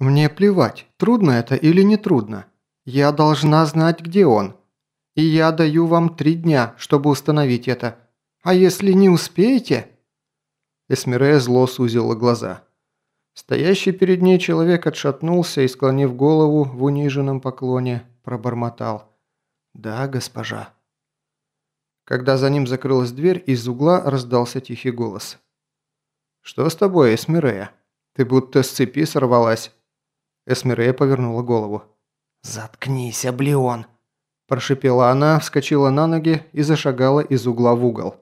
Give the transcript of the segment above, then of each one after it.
«Мне плевать, трудно это или не трудно. Я должна знать, где он. И я даю вам три дня, чтобы установить это. А если не успеете...» Эсмирея зло сузила глаза. Стоящий перед ней человек отшатнулся и, склонив голову в униженном поклоне, пробормотал. «Да, госпожа». Когда за ним закрылась дверь, из угла раздался тихий голос. «Что с тобой, Эсмирея? Ты будто с цепи сорвалась». Эсмирея повернула голову. «Заткнись, Облеон!» Прошипела она, вскочила на ноги и зашагала из угла в угол.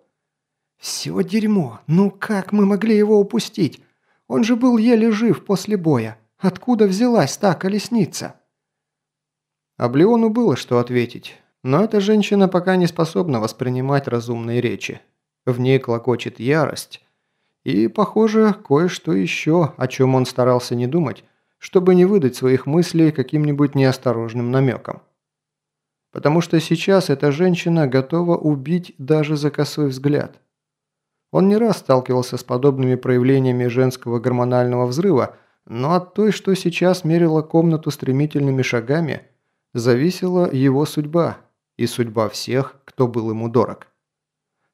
«Все дерьмо! Ну как мы могли его упустить? Он же был еле жив после боя. Откуда взялась та колесница?» Облеону было что ответить, но эта женщина пока не способна воспринимать разумные речи. В ней клокочет ярость. И, похоже, кое-что еще, о чем он старался не думать, чтобы не выдать своих мыслей каким-нибудь неосторожным намеком. Потому что сейчас эта женщина готова убить даже за косой взгляд. Он не раз сталкивался с подобными проявлениями женского гормонального взрыва, но от той, что сейчас мерила комнату стремительными шагами, зависела его судьба и судьба всех, кто был ему дорог.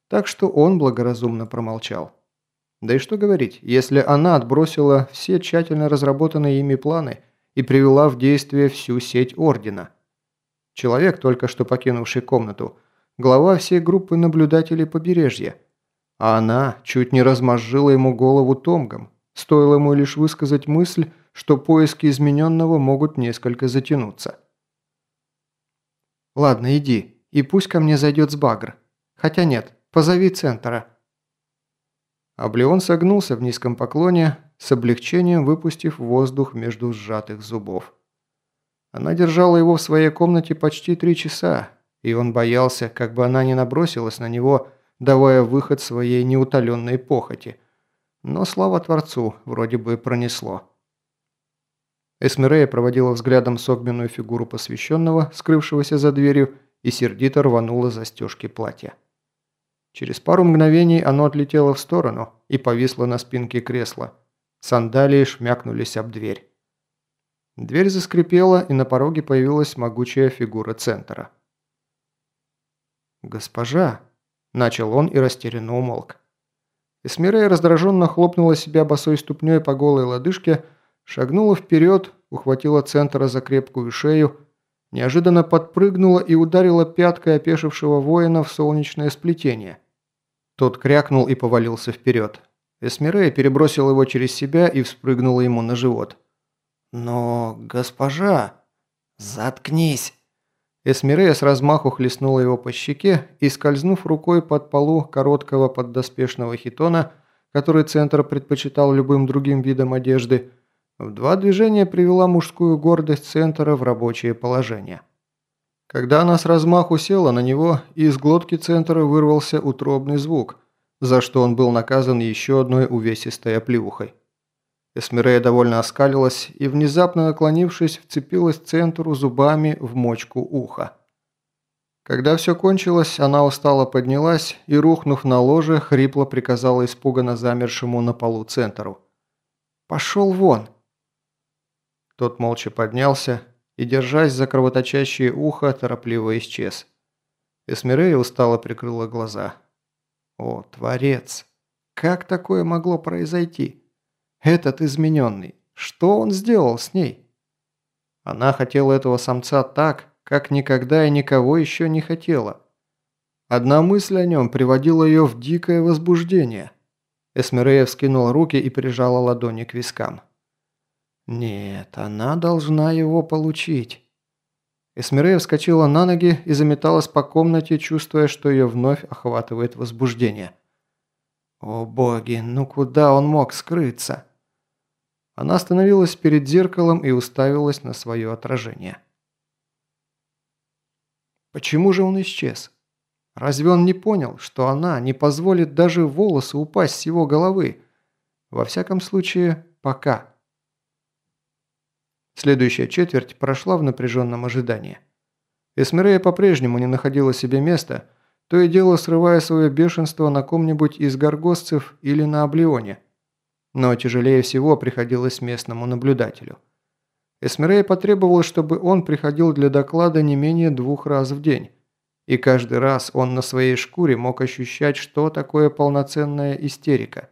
Так что он благоразумно промолчал. Да и что говорить, если она отбросила все тщательно разработанные ими планы и привела в действие всю сеть Ордена. Человек, только что покинувший комнату, глава всей группы наблюдателей побережья. А она чуть не размозжила ему голову томгом, стоило ему лишь высказать мысль, что поиски измененного могут несколько затянуться. «Ладно, иди, и пусть ко мне зайдет с багр. Хотя нет, позови Центра», Облеон согнулся в низком поклоне, с облегчением выпустив воздух между сжатых зубов. Она держала его в своей комнате почти три часа, и он боялся, как бы она не набросилась на него, давая выход своей неутоленной похоти. Но слава Творцу вроде бы пронесло. Эсмирея проводила взглядом согменную фигуру посвященного, скрывшегося за дверью, и сердито рванула застежки платья. Через пару мгновений оно отлетело в сторону и повисло на спинке кресла. Сандалии шмякнулись об дверь. Дверь заскрипела, и на пороге появилась могучая фигура центра. «Госпожа!» – начал он и растерянно умолк. Эсмирея раздраженно хлопнула себя босой ступней по голой лодыжке, шагнула вперед, ухватила центра за крепкую шею, неожиданно подпрыгнула и ударила пяткой опешившего воина в солнечное сплетение – тот крякнул и повалился вперед. Эсмирея перебросила его через себя и вспрыгнула ему на живот. «Но, госпожа...» «Заткнись!» Эсмирея с размаху хлестнула его по щеке и, скользнув рукой под полу короткого поддоспешного хитона, который центр предпочитал любым другим видом одежды, в два движения привела мужскую гордость центра в рабочее положение. Когда она с размаху села на него, из глотки центра вырвался утробный звук, за что он был наказан еще одной увесистой оплеухой. Эсмирея довольно оскалилась и, внезапно наклонившись, вцепилась центру зубами в мочку уха. Когда все кончилось, она устало поднялась и, рухнув на ложе, хрипло приказала испуганно замершему на полу центру. «Пошел вон!» Тот молча поднялся и, держась за кровоточащее ухо, торопливо исчез. Эсмирея устало прикрыла глаза. «О, Творец! Как такое могло произойти? Этот измененный, что он сделал с ней?» Она хотела этого самца так, как никогда и никого еще не хотела. Одна мысль о нем приводила ее в дикое возбуждение. Эсмирея вскинула руки и прижала ладони к вискам. Нет, она должна его получить. Эсмирея вскочила на ноги и заметалась по комнате, чувствуя, что ее вновь охватывает возбуждение. О боги, ну куда он мог скрыться? Она остановилась перед зеркалом и уставилась на свое отражение. Почему же он исчез? Разве он не понял, что она не позволит даже волосы упасть с его головы? Во всяком случае, пока. Следующая четверть прошла в напряженном ожидании. Эсмирея по-прежнему не находила себе места, то и дело срывая свое бешенство на ком-нибудь из горгостцев или на Облеоне. Но тяжелее всего приходилось местному наблюдателю. Эсмирей потребовал, чтобы он приходил для доклада не менее двух раз в день. И каждый раз он на своей шкуре мог ощущать, что такое полноценная истерика.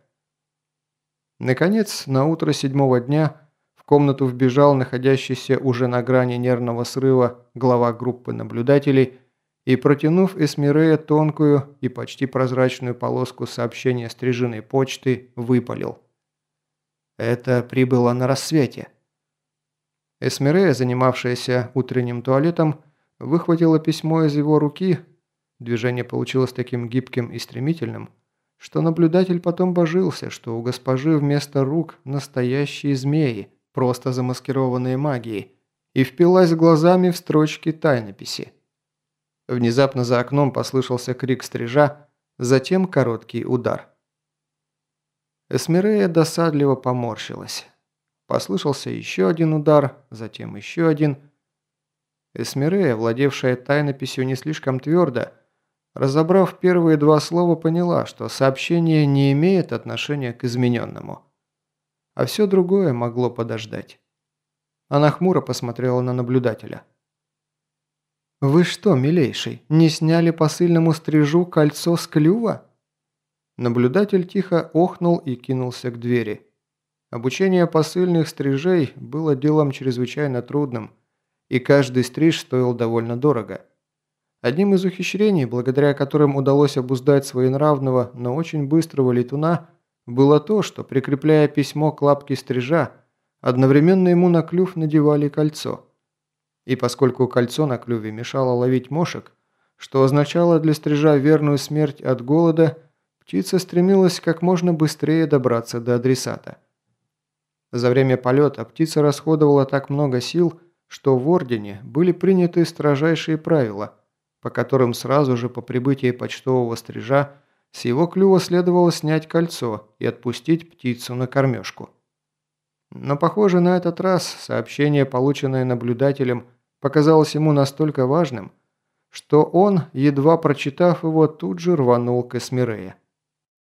Наконец, на утро седьмого дня в комнату вбежал находящийся уже на грани нервного срыва глава группы наблюдателей и, протянув Эсмирея тонкую и почти прозрачную полоску сообщения стрижиной почты, выпалил. «Это прибыло на рассвете». Эсмирея, занимавшаяся утренним туалетом, выхватила письмо из его руки. Движение получилось таким гибким и стремительным, что наблюдатель потом божился, что у госпожи вместо рук настоящие змеи, просто замаскированные магией, и впилась глазами в строчки тайнописи. Внезапно за окном послышался крик стрижа, затем короткий удар. Эсмирея досадливо поморщилась. Послышался еще один удар, затем еще один – Эсмирея, владевшая тайнописью не слишком твердо, разобрав первые два слова, поняла, что сообщение не имеет отношения к измененному. А все другое могло подождать. Она хмуро посмотрела на наблюдателя. «Вы что, милейший, не сняли посыльному стрижу кольцо с клюва?» Наблюдатель тихо охнул и кинулся к двери. Обучение посыльных стрижей было делом чрезвычайно трудным – и каждый стриж стоил довольно дорого. Одним из ухищрений, благодаря которым удалось обуздать своенравного, но очень быстрого летуна, было то, что, прикрепляя письмо к лапке стрижа, одновременно ему на клюв надевали кольцо. И поскольку кольцо на клюве мешало ловить мошек, что означало для стрижа верную смерть от голода, птица стремилась как можно быстрее добраться до адресата. За время полета птица расходовала так много сил, что в Ордене были приняты строжайшие правила, по которым сразу же по прибытии почтового стрижа с его клюва следовало снять кольцо и отпустить птицу на кормежку. Но, похоже, на этот раз сообщение, полученное наблюдателем, показалось ему настолько важным, что он, едва прочитав его, тут же рванул к Эсмирея.